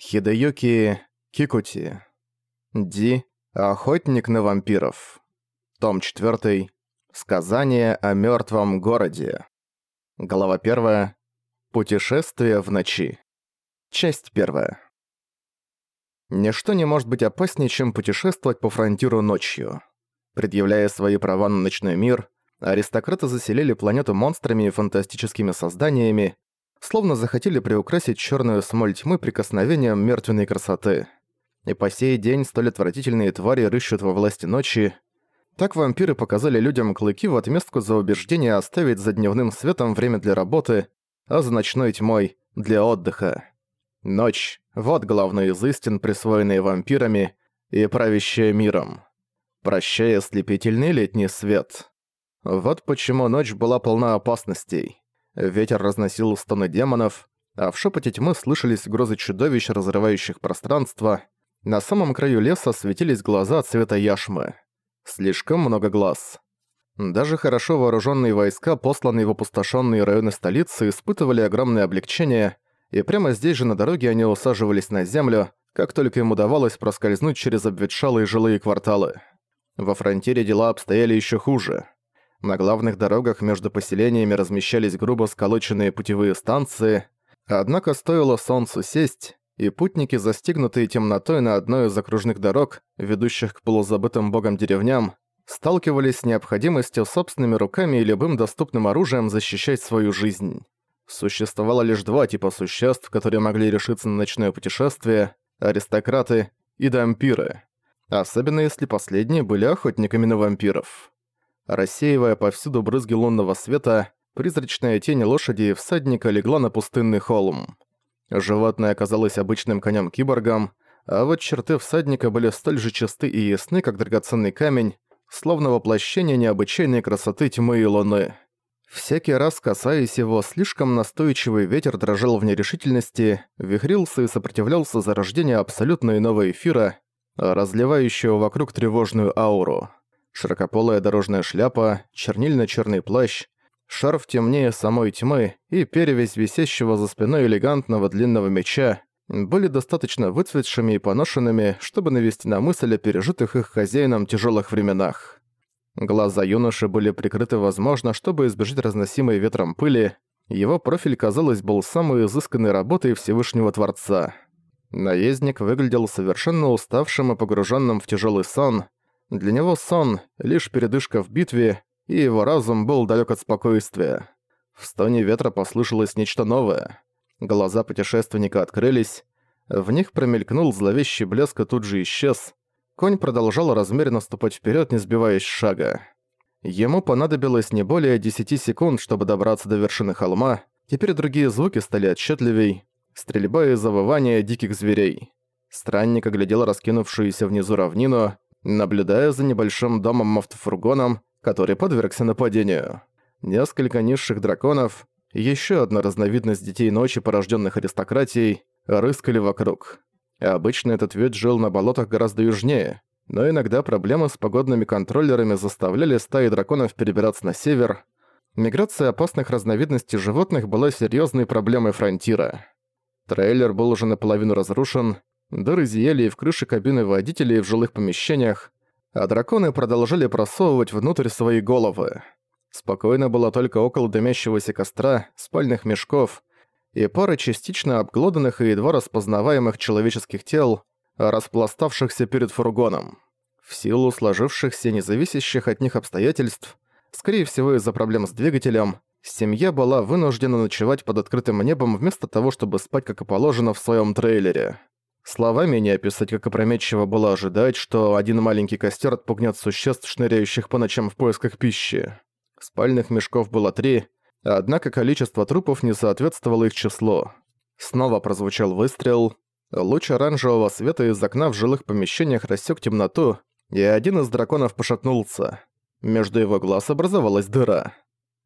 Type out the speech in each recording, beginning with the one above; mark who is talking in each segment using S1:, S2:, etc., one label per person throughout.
S1: Хидеюки Кикути. Ди. Охотник на вампиров. Том 4. Сказание о мертвом городе. Глава 1. Путешествие в ночи. Часть 1. Ничто не может быть опаснее, чем путешествовать по фронтиру ночью. Предъявляя свои права на ночной мир, аристократы заселили планету монстрами и фантастическими созданиями, словно захотели приукрасить черную смоль тьмы прикосновением мертвенной красоты. И по сей день столь отвратительные твари рыщут во власти ночи. Так вампиры показали людям клыки в отместку за убеждение оставить за дневным светом время для работы, а за ночной тьмой – для отдыха. Ночь – вот главная из истин, присвоенные вампирами и правящая миром. Прощай ослепительный летний свет. Вот почему ночь была полна опасностей. Ветер разносил стоны демонов, а в шепоте тьмы слышались угрозы чудовищ, разрывающих пространство. На самом краю леса светились глаза цвета яшмы. Слишком много глаз. Даже хорошо вооруженные войска, посланные в опустошенные районы столицы, испытывали огромное облегчение, и прямо здесь же на дороге они усаживались на землю, как только им удавалось проскользнуть через обветшалые жилые кварталы. Во фронтире дела обстояли еще хуже. На главных дорогах между поселениями размещались грубо сколоченные путевые станции, однако стоило солнцу сесть, и путники, застигнутые темнотой на одной из окружных дорог, ведущих к полузабытым богом деревням, сталкивались с необходимостью собственными руками и любым доступным оружием защищать свою жизнь. Существовало лишь два типа существ, которые могли решиться на ночное путешествие – аристократы и дампиры. Особенно если последние были охотниками на вампиров. Рассеивая повсюду брызги лунного света, призрачная тень лошади и всадника легла на пустынный холм. Животное оказалось обычным конем-киборгом, а вот черты всадника были столь же чисты и ясны, как драгоценный камень, словно воплощение необычайной красоты тьмы и луны. Всякий раз, касаясь его, слишком настойчивый ветер дрожал в нерешительности, вихрился и сопротивлялся зарождению абсолютно иного эфира, разливающего вокруг тревожную ауру широкополая дорожная шляпа, чернильно-черный плащ, шарф темнее самой тьмы и перевязь висящего за спиной элегантного длинного меча были достаточно выцветшими и поношенными, чтобы навести на мысль о пережитых их хозяином тяжелых временах. Глаза юноши были прикрыты, возможно, чтобы избежать разносимой ветром пыли, его профиль, казалось, был самой изысканной работой Всевышнего Творца. Наездник выглядел совершенно уставшим и погруженным в тяжелый сон, для него сон — лишь передышка в битве, и его разум был далек от спокойствия. В стоне ветра послышалось нечто новое. Глаза путешественника открылись, в них промелькнул зловещий блеск и тут же исчез. Конь продолжал размеренно ступать вперед, не сбиваясь шага. Ему понадобилось не более 10 секунд, чтобы добраться до вершины холма, теперь другие звуки стали отчетливей, стрельба и завывание диких зверей. Странник оглядел раскинувшуюся внизу равнину, наблюдая за небольшим домом-автофургоном, который подвергся нападению. Несколько низших драконов, еще одна разновидность детей ночи, порожденных аристократией, рыскали вокруг. Обычно этот вид жил на болотах гораздо южнее, но иногда проблемы с погодными контроллерами заставляли стаи драконов перебираться на север. Миграция опасных разновидностей животных была серьезной проблемой фронтира. Трейлер был уже наполовину разрушен, Дыры зияли и в крыше кабины водителей и в жилых помещениях, а драконы продолжали просовывать внутрь свои головы. Спокойно было только около дымящегося костра, спальных мешков и пары частично обглоданных и едва распознаваемых человеческих тел, распластавшихся перед фургоном. В силу сложившихся независящих от них обстоятельств, скорее всего из-за проблем с двигателем, семья была вынуждена ночевать под открытым небом вместо того, чтобы спать как и положено в своем трейлере. Словами не описать, как опрометчиво было ожидать, что один маленький костер отпугнет существ, шныряющих по ночам в поисках пищи. Спальных мешков было три, однако количество трупов не соответствовало их числу. Снова прозвучал выстрел. Луч оранжевого света из окна в жилых помещениях рассек темноту, и один из драконов пошатнулся. Между его глаз образовалась дыра.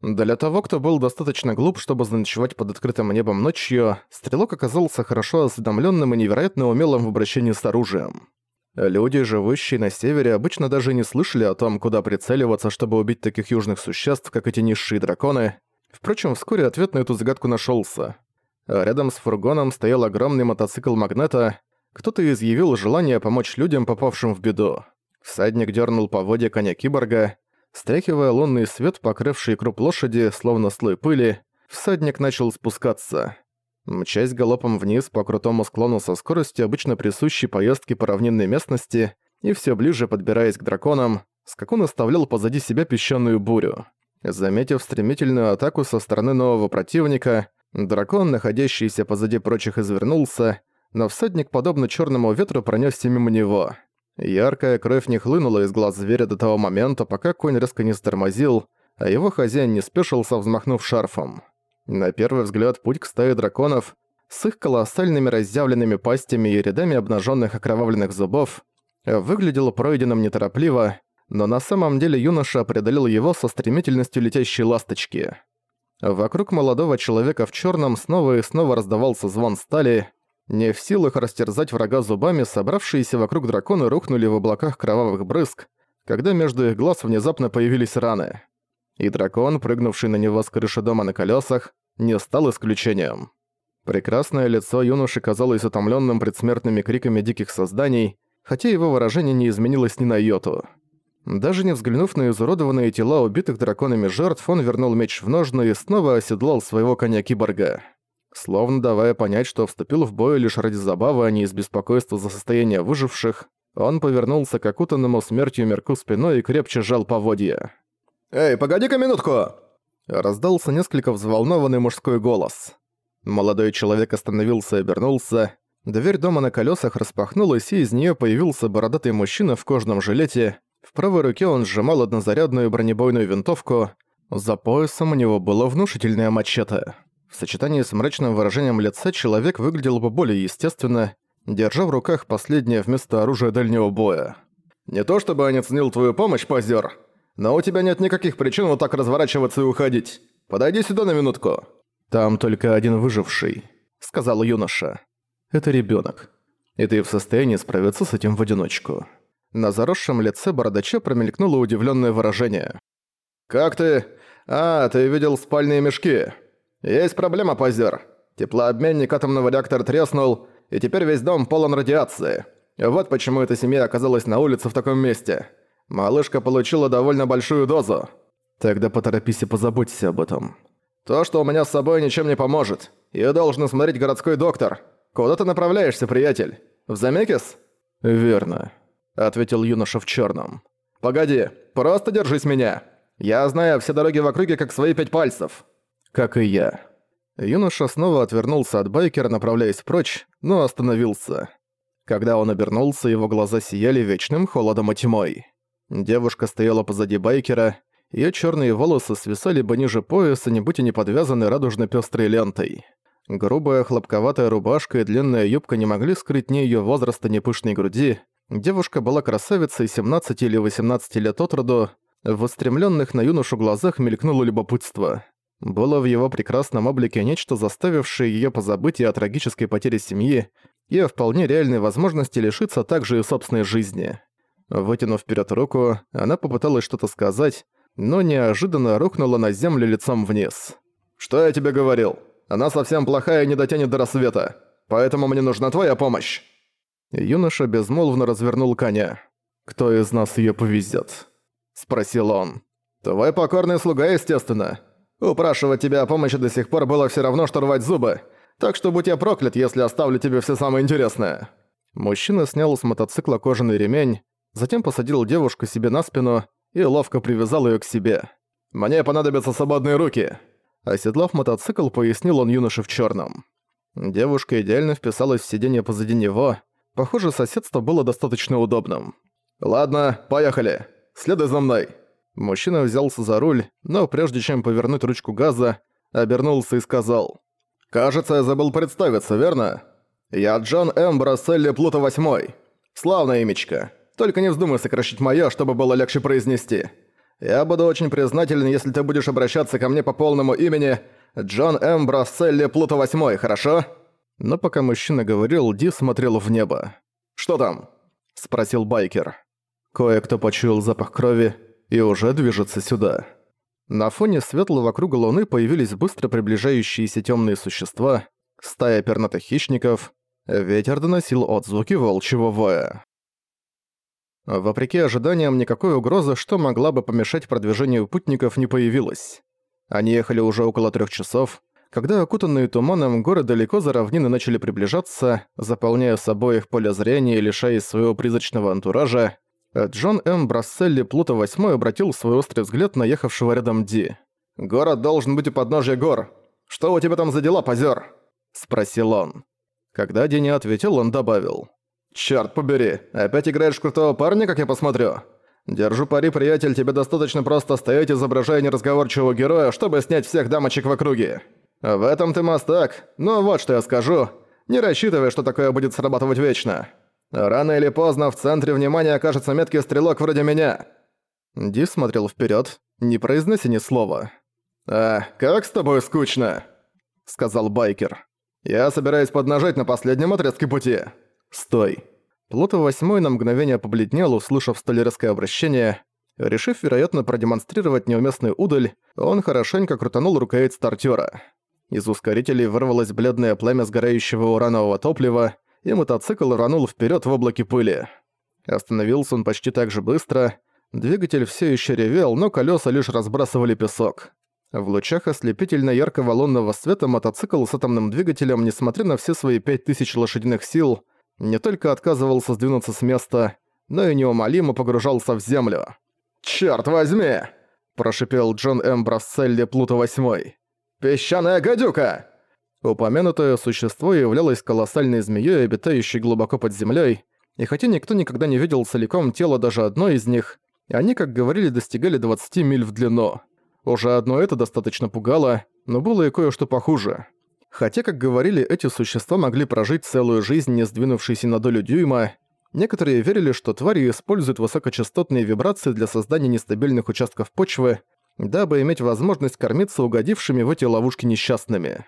S1: Для того, кто был достаточно глуп, чтобы заночевать под открытым небом ночью, стрелок оказался хорошо осведомленным и невероятно умелым в обращении с оружием. Люди, живущие на севере, обычно даже не слышали о том, куда прицеливаться, чтобы убить таких южных существ, как эти низшие драконы. Впрочем, вскоре ответ на эту загадку нашелся. рядом с фургоном стоял огромный мотоцикл Магнета. Кто-то изъявил желание помочь людям, попавшим в беду. Всадник дернул поводья коня киборга. Стряхивая лунный свет, покрывший круп лошади, словно слой пыли, всадник начал спускаться. Мчась галопом вниз по крутому склону со скоростью, обычно присущей поездке по равнинной местности, и все ближе подбираясь к драконам, Скакун оставлял позади себя песчаную бурю. Заметив стремительную атаку со стороны нового противника, дракон, находящийся позади прочих, извернулся, но всадник, подобно черному ветру, пронесся мимо него. Яркая кровь не хлынула из глаз зверя до того момента, пока конь резко не стормозил, а его хозяин не спешился, взмахнув шарфом. На первый взгляд путь к стае драконов с их колоссальными разъявленными пастями и рядами обнаженных окровавленных зубов выглядел пройденным неторопливо, но на самом деле юноша преодолел его со стремительностью летящей ласточки. Вокруг молодого человека в черном снова и снова раздавался звон стали. Не в силах растерзать врага зубами, собравшиеся вокруг дракона рухнули в облаках кровавых брызг, когда между их глаз внезапно появились раны. И дракон, прыгнувший на него с крыши дома на колесах, не стал исключением. Прекрасное лицо юноши казалось утомленным предсмертными криками диких созданий, хотя его выражение не изменилось ни на йоту. Даже не взглянув на изуродованные тела убитых драконами жертв, он вернул меч в ножны и снова оседлал своего коня-киборга. Словно давая понять, что вступил в бой лишь ради забавы, а не из беспокойства за состояние выживших, он повернулся к окутанному смертью мерку спиной и крепче сжал поводья.
S2: «Эй, погоди-ка минутку!»
S1: Раздался несколько взволнованный мужской голос. Молодой человек остановился и обернулся. Дверь дома на колесах распахнулась, и из нее появился бородатый мужчина в кожаном жилете, в правой руке он сжимал однозарядную бронебойную винтовку, за поясом у него было внушительное мачете. В сочетании с мрачным выражением лица человек выглядел бы более естественно, держа в руках последнее вместо оружия дальнего боя.
S2: «Не то чтобы я не ценил твою помощь, позер, но у тебя нет никаких причин вот так разворачиваться и уходить. Подойди сюда на минутку».
S1: «Там только один выживший», — сказал юноша. «Это ребенок. И ты в состоянии справиться с этим в одиночку». На заросшем лице бородача промелькнуло удивленное выражение.
S2: «Как ты? А, ты видел спальные мешки. Есть проблема, позер. Теплообменник атомного реактора треснул, и теперь весь дом полон радиации. Вот почему эта семья оказалась на улице в таком месте. Малышка получила довольно большую дозу.
S1: Тогда поторопись и позаботься об этом.
S2: То, что у меня с собой, ничем не поможет. Её должен смотреть городской доктор. Куда ты направляешься, приятель? В Замекис?
S1: Верно. — ответил юноша в черном.
S2: «Погоди, просто держись меня. Я знаю все дороги в округе как свои пять пальцев».
S1: «Как и я». Юноша снова отвернулся от байкера, направляясь прочь, но остановился. Когда он обернулся, его глаза сияли вечным холодом и тьмой. Девушка стояла позади байкера, ее черные волосы свисали бы ниже пояса, не будь они подвязаны радужно-пестрой лентой. Грубая хлопковатая рубашка и длинная юбка не могли скрыть ни ее возраста, ни пышной груди, Девушка была красавицей 17 или 18 лет от роду, в устремленных на юношу глазах мелькнуло любопытство. Было в его прекрасном облике нечто, заставившее ее позабыть и о трагической потере семьи, и о вполне реальной возможности лишиться также и собственной жизни. Вытянув вперед руку, она попыталась что-то сказать, но неожиданно рухнула на землю лицом вниз.
S2: «Что я тебе говорил? Она совсем плохая и не дотянет до рассвета, поэтому мне нужна твоя помощь!»
S1: Юноша безмолвно развернул коня. «Кто из нас её повезет?» – спросил он.
S2: «Твой покорный слуга, естественно. Упрашивать тебя о помощи до сих пор было всё равно, что рвать зубы. Так что будь я проклят, если оставлю тебе всё самое интересное».
S1: Мужчина снял с мотоцикла кожаный ремень, затем посадил девушку себе на спину и ловко привязал её к себе.
S2: «Мне понадобятся свободные руки».
S1: Оседлав мотоцикл, пояснил он юноше в чёрном. Девушка идеально вписалась в сиденье позади него, Похоже, соседство было достаточно удобным.
S2: «Ладно, поехали. Следуй за мной».
S1: Мужчина взялся за руль, но прежде чем повернуть ручку газа, обернулся и сказал.
S2: «Кажется, я забыл представиться, верно? Я Джон М. Брасселли Плута Восьмой. Славное имечко. Только не вздумай сокращать моё, чтобы было легче произнести. Я буду очень признателен, если ты будешь обращаться ко мне по полному имени Джон М. Брасселли Плута Восьмой, хорошо?»
S1: Но пока мужчина говорил, Ди смотрел в небо.
S2: «Что там?»
S1: – спросил байкер. Кое-кто почуял запах крови и уже движется сюда. На фоне светлого круга луны появились быстро приближающиеся темные существа. Стая пернатых хищников. Ветер доносил отзвуки волчьего воя. Вопреки ожиданиям, никакой угрозы, что могла бы помешать продвижению путников, не появилось. Они ехали уже около трех часов, когда окутанные туманом горы далеко за равнины начали приближаться, заполняя собой их поле зрения и лишаясь своего призрачного антуража, Джон М. Брасселли Плута VIII обратил свой острый взгляд на ехавшего рядом Ди. «Город должен быть у подножья гор. Что у тебя там за дела, позер? спросил он. Когда Ди не ответил, он добавил. «Чёрт побери, опять играешь крутого парня, как я посмотрю? Держу пари, приятель, тебе достаточно просто стоять, изображая неразговорчивого героя, чтобы снять всех дамочек в округе. В этом ты мастак, но вот что я скажу. Не рассчитывай, что такое будет срабатывать вечно. Рано или поздно в центре внимания окажется меткий стрелок вроде меня». Ди смотрел вперед, не произнося ни слова. «А, как с тобой скучно?» — сказал байкер. «Я собираюсь поднажать на последнем отрезке пути». «Стой». Плута восьмой на мгновение побледнел, услышав столь обращение. Решив, вероятно, продемонстрировать неуместный удаль, он хорошенько крутанул рукоять стартера. Из ускорителей вырвалось бледное пламя сгорающего уранового топлива, и мотоцикл рванул вперед в облаке пыли. Остановился он почти так же быстро. Двигатель все еще ревел, но колеса лишь разбрасывали песок. В лучах ослепительно яркого лунного света мотоцикл с атомным двигателем, несмотря на все свои 5000 лошадиных сил, не только отказывался сдвинуться с места, но и неумолимо погружался в землю. «Чёрт возьми!» – прошипел Джон М. Брасселли Плута восьмой. «Песчаная гадюка!» Упомянутое существо являлось колоссальной змеей, обитающей глубоко под землей, и хотя никто никогда не видел целиком тело даже одной из них, они, как говорили, достигали 20 миль в длину. Уже одно это достаточно пугало, но было и кое-что похуже. Хотя, как говорили, эти существа могли прожить целую жизнь, не сдвинувшись на долю дюйма, некоторые верили, что твари используют высокочастотные вибрации для создания нестабильных участков почвы, дабы иметь возможность кормиться угодившими в эти ловушки несчастными.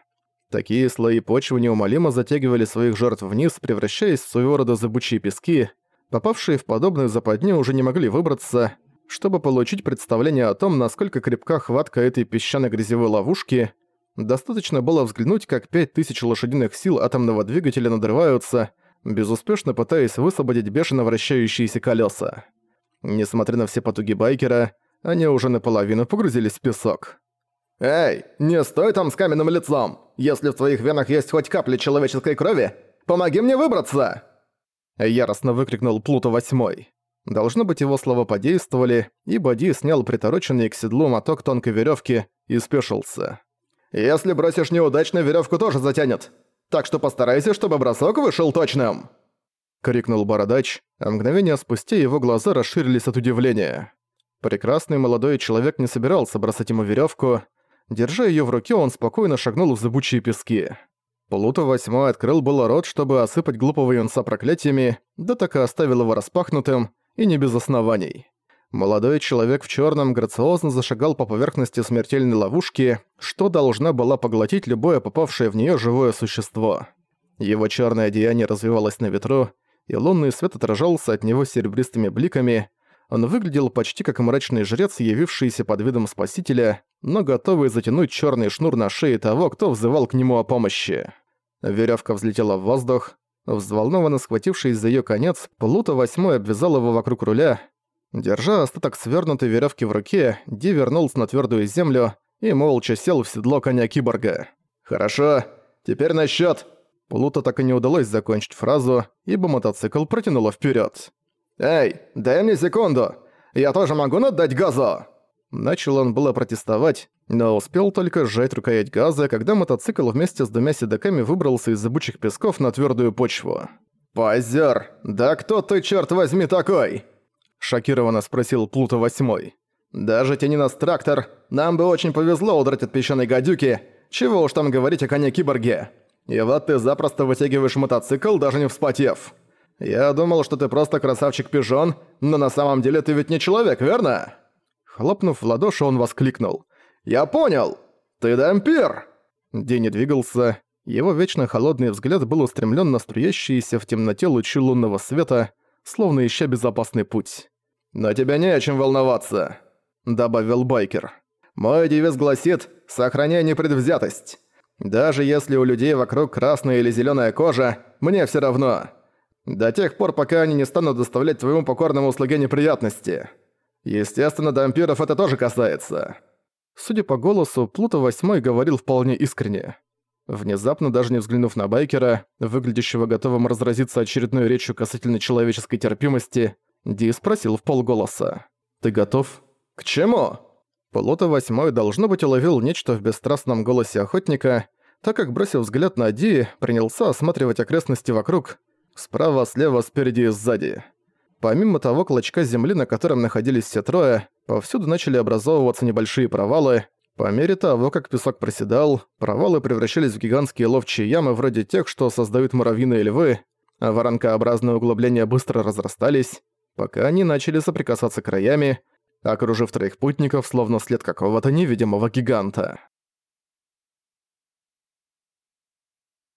S1: Такие слои почвы неумолимо затягивали своих жертв вниз, превращаясь в своего рода зыбучие пески. Попавшие в подобную западню уже не могли выбраться. Чтобы получить представление о том, насколько крепка хватка этой песчаной грязевой ловушки, Достаточно было взглянуть, как 5000 лошадиных сил атомного двигателя надрываются, безуспешно пытаясь высвободить бешено вращающиеся колеса. Несмотря на все потуги байкера, они уже наполовину погрузились в песок. «Эй, не стой там с каменным лицом! Если в твоих венах есть хоть капля человеческой крови, помоги мне выбраться!» Яростно выкрикнул Плуто Восьмой. Должно быть, его слова подействовали, и Боди снял притороченный к седлу моток тонкой веревки и спешился. Если бросишь неудачно, веревку тоже затянет. Так что постарайся, чтобы бросок вышел точным!» Крикнул Бородач, а мгновение спустя его глаза расширились от удивления. Прекрасный молодой человек не собирался бросать ему веревку. Держа ее в руке, он спокойно шагнул в зыбучие пески. Плута восьмой открыл было рот, чтобы осыпать глупого юнца проклятиями, да так и оставил его распахнутым, и не без оснований. Молодой человек в черном грациозно зашагал по поверхности смертельной ловушки, что должна была поглотить любое попавшее в нее живое существо. Его черное одеяние развивалось на ветру, и лунный свет отражался от него серебристыми бликами. Он выглядел почти как мрачный жрец, явившийся под видом спасителя, но готовый затянуть черный шнур на шее того, кто взывал к нему о помощи. Веревка взлетела в воздух. Взволнованно схватившись за ее конец, Плута восьмой обвязал его вокруг руля, Держа остаток свернутой веревки в руке, Ди вернулся на твердую землю и молча сел в седло коня-киборга. «Хорошо, теперь на счет. Плута так и не удалось закончить фразу, ибо мотоцикл протянуло вперед. «Эй, дай мне секунду! Я тоже могу надать газу!» Начал он было протестовать, но успел только сжать рукоять газа, когда мотоцикл вместе с двумя седаками выбрался из зыбучих песков на твердую почву. «Позер! Да кто ты, черт возьми, такой?» шокированно спросил Плута Восьмой. «Даже тяни нас трактор, нам бы очень повезло удрать от песчаной гадюки, чего уж там говорить о коне-киборге. И вот ты запросто вытягиваешь мотоцикл, даже не вспотев. Я думал, что ты просто красавчик-пижон, но на самом деле ты ведь не человек, верно?» Хлопнув в ладоши, он воскликнул. «Я понял! Ты дампир!» День двигался, его вечно холодный взгляд был устремлен на струящиеся в темноте лучи лунного света, словно ища безопасный путь. «Но тебя не о чем волноваться», — добавил байкер. «Мой девиз гласит «Сохраняй непредвзятость».
S2: Даже если у людей вокруг красная или зеленая кожа, мне все равно. До тех пор, пока они не станут доставлять твоему покорному слуге неприятности. Естественно, дампиров это тоже касается».
S1: Судя по голосу, Плута Восьмой говорил вполне искренне. Внезапно, даже не взглянув на байкера, выглядящего готовым разразиться очередной речью касательно человеческой терпимости, Ди спросил в полголоса. «Ты готов?»
S2: «К чему?»
S1: Плута Восьмой, должно быть, уловил нечто в бесстрастном голосе охотника, так как, бросив взгляд на Ди, принялся осматривать окрестности вокруг, справа, слева, спереди и сзади. Помимо того клочка земли, на котором находились все трое, повсюду начали образовываться небольшие провалы. По мере того, как песок проседал, провалы превращались в гигантские ловчие ямы вроде тех, что создают муравьиные львы, а воронкообразные углубления быстро разрастались, пока они начали соприкасаться краями, окружив троих путников, словно след какого-то невидимого гиганта.